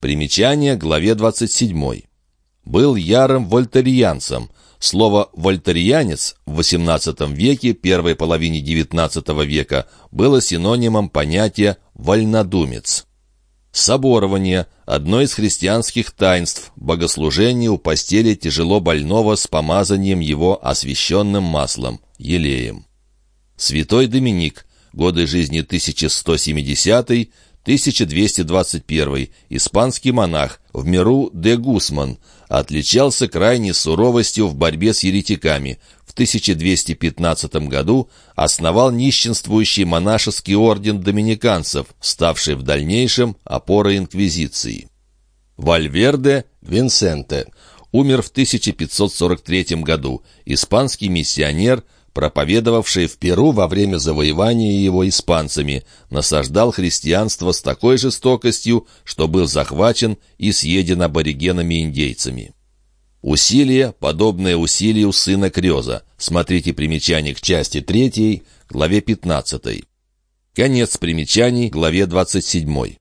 Примечание главе 27. Был ярым вольтерианцем. Слово «вольтерианец» в XVIII веке, первой половине XIX века, было синонимом понятия «вольнодумец». Соборование – одно из христианских таинств, богослужение у постели тяжело больного с помазанием его освященным маслом, елеем. Святой Доминик, годы жизни 1170-1221, испанский монах, в миру де Гусман, отличался крайней суровостью в борьбе с еретиками. В 1215 году основал нищенствующий монашеский орден доминиканцев, ставший в дальнейшем опорой инквизиции. Вальверде Винсенте умер в 1543 году, испанский миссионер – проповедовавший в Перу во время завоевания его испанцами, насаждал христианство с такой жестокостью, что был захвачен и съеден аборигенами-индейцами. Усилие, подобное усилию сына Крёза. Смотрите примечание к части 3, главе 15. Конец примечаний, главе 27.